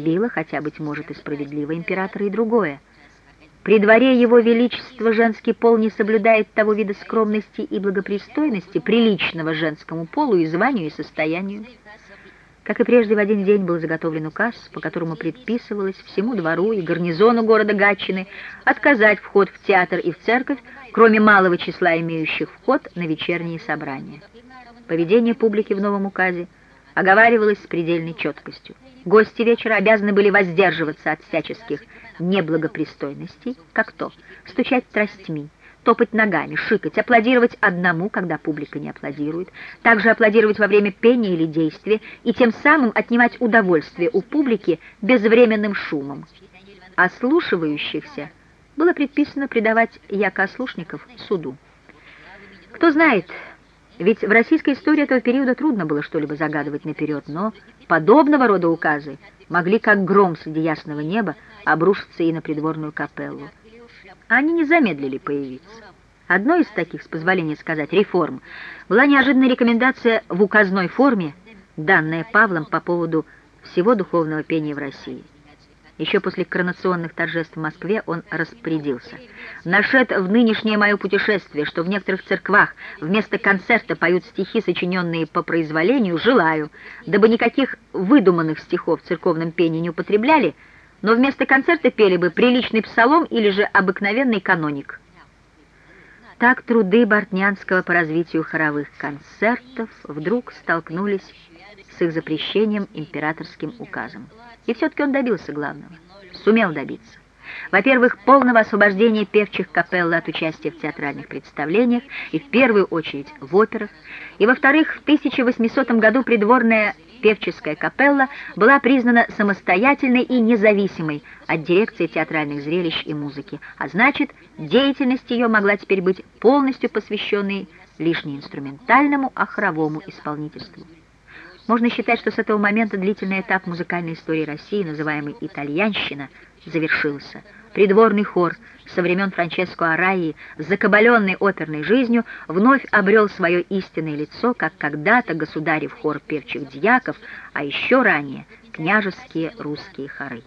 оскорбило, хотя, быть может, и справедливо императора и другое. При дворе его величества женский пол не соблюдает того вида скромности и благопристойности, приличного женскому полу и званию и состоянию. Как и прежде, в один день был заготовлен указ, по которому предписывалось всему двору и гарнизону города Гатчины отказать вход в театр и в церковь, кроме малого числа имеющих вход на вечерние собрания. Поведение публики в новом указе оговаривалось с предельной четкостью. Гости вечера обязаны были воздерживаться от всяческих неблагопристойностей, как то стучать тростьми, топать ногами, шикать, аплодировать одному, когда публика не аплодирует, также аплодировать во время пения или действия и тем самым отнимать удовольствие у публики безвременным шумом. А слушающихся было предписано предавать якослушников суду. Кто знает, ведь в российской истории этого периода трудно было что-либо загадывать наперед, но подобного рода указы могли, как гром среди ясного неба, обрушиться и на придворную капеллу. Они не замедлили появиться. Одной из таких, с позволения сказать, реформ была неожиданная рекомендация в указной форме, данная Павлом по поводу всего духовного пения в России. Еще после коронационных торжеств в Москве он распорядился. «Нашед в нынешнее мое путешествие, что в некоторых церквах вместо концерта поют стихи, сочиненные по произволению, желаю, дабы никаких выдуманных стихов в церковном пении не употребляли, но вместо концерта пели бы приличный псалом или же обыкновенный каноник». Так труды Бортнянского по развитию хоровых концертов вдруг столкнулись с их запрещением императорским указом. И все-таки он добился главного. Сумел добиться. Во-первых, полного освобождения певчих капеллы от участия в театральных представлениях и в первую очередь в операх. И во-вторых, в 1800 году придворная певческая капелла была признана самостоятельной и независимой от дирекции театральных зрелищ и музыки, а значит, деятельность ее могла теперь быть полностью посвященной лишь не инструментальному, а хоровому исполнительству. Можно считать, что с этого момента длительный этап музыкальной истории России, называемый «итальянщина», завершился. Придворный хор со времен Франческо Араи, закабаленный оперной жизнью, вновь обрел свое истинное лицо, как когда-то государев хор певчих дьяков, а еще ранее княжеские русские хоры.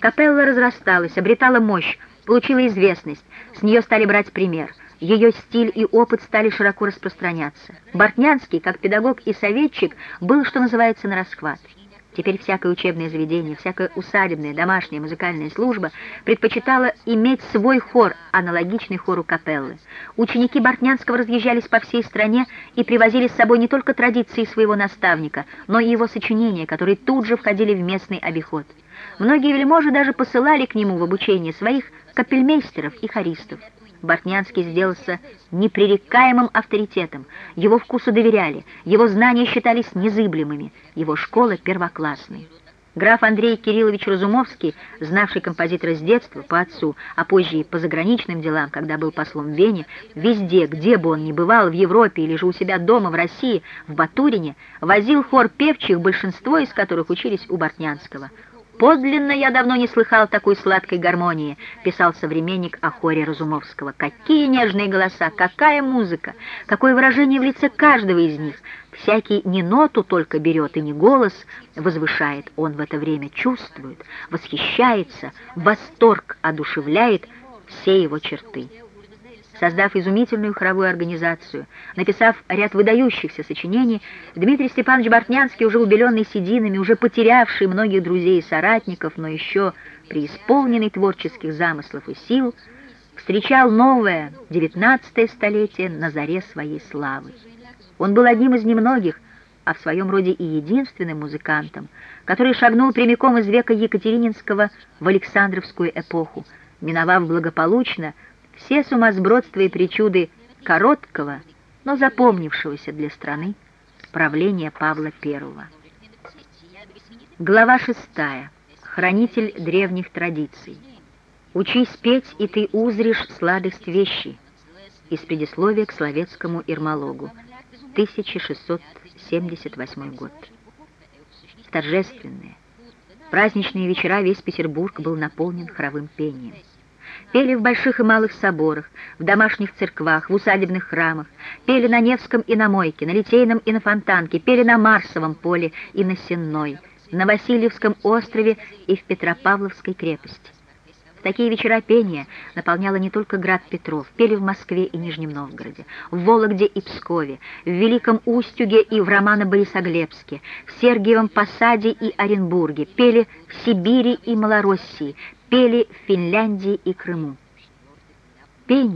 Капелла разрасталась, обретала мощь, получила известность, с нее стали брать пример – ее стиль и опыт стали широко распространяться. Бортнянский, как педагог и советчик, был, что называется, на расхват. Теперь всякое учебное заведение, всякая усадебная, домашняя музыкальная служба предпочитала иметь свой хор, аналогичный хору капеллы. Ученики Бортнянского разъезжались по всей стране и привозили с собой не только традиции своего наставника, но и его сочинения, которые тут же входили в местный обиход. Многие вельможи даже посылали к нему в обучение своих капельмейстеров и хористов. Бортнянский сделался непререкаемым авторитетом, его вкусу доверяли, его знания считались незыблемыми, его школа первоклассной. Граф Андрей Кириллович Разумовский, знавший композитора с детства по отцу, а позже и по заграничным делам, когда был послом в Вене, везде, где бы он ни бывал, в Европе или же у себя дома в России, в Батурине, возил хор певчих, большинство из которых учились у Бортнянского – «Подлинно я давно не слыхал такой сладкой гармонии», — писал современник о хоре Разумовского. «Какие нежные голоса, какая музыка, какое выражение в лице каждого из них. Всякий не ноту только берет и не голос возвышает, он в это время чувствует, восхищается, восторг одушевляет все его черты» создав изумительную хоровую организацию, написав ряд выдающихся сочинений, Дмитрий Степанович Бортнянский, уже убеленный сединами, уже потерявший многих друзей и соратников, но еще преисполненный творческих замыслов и сил, встречал новое, девятнадцатое столетие на заре своей славы. Он был одним из немногих, а в своем роде и единственным музыкантом, который шагнул прямиком из века Екатерининского в Александровскую эпоху, миновав благополучно все сумасбродства и причуды короткого, но запомнившегося для страны правления Павла I. Глава 6. Хранитель древних традиций. «Учись петь, и ты узришь сладость вещи» из предисловия к словецкому Ирмологу, 1678 год. Торжественные, праздничные вечера весь Петербург был наполнен хоровым пением. Пели в больших и малых соборах, в домашних церквах, в усадебных храмах, пели на Невском и на Мойке, на Литейном и на Фонтанке, пели на Марсовом поле и на Сенной, на Васильевском острове и в Петропавловской крепости. В такие вечера пение наполняло не только град Петров, пели в Москве и Нижнем Новгороде, в Вологде и Пскове, в Великом Устюге и в Романо-Борисоглебске, в Сергиевом Посаде и Оренбурге, пели в Сибири и Малороссии, пели в Финляндии и Крыму. Пение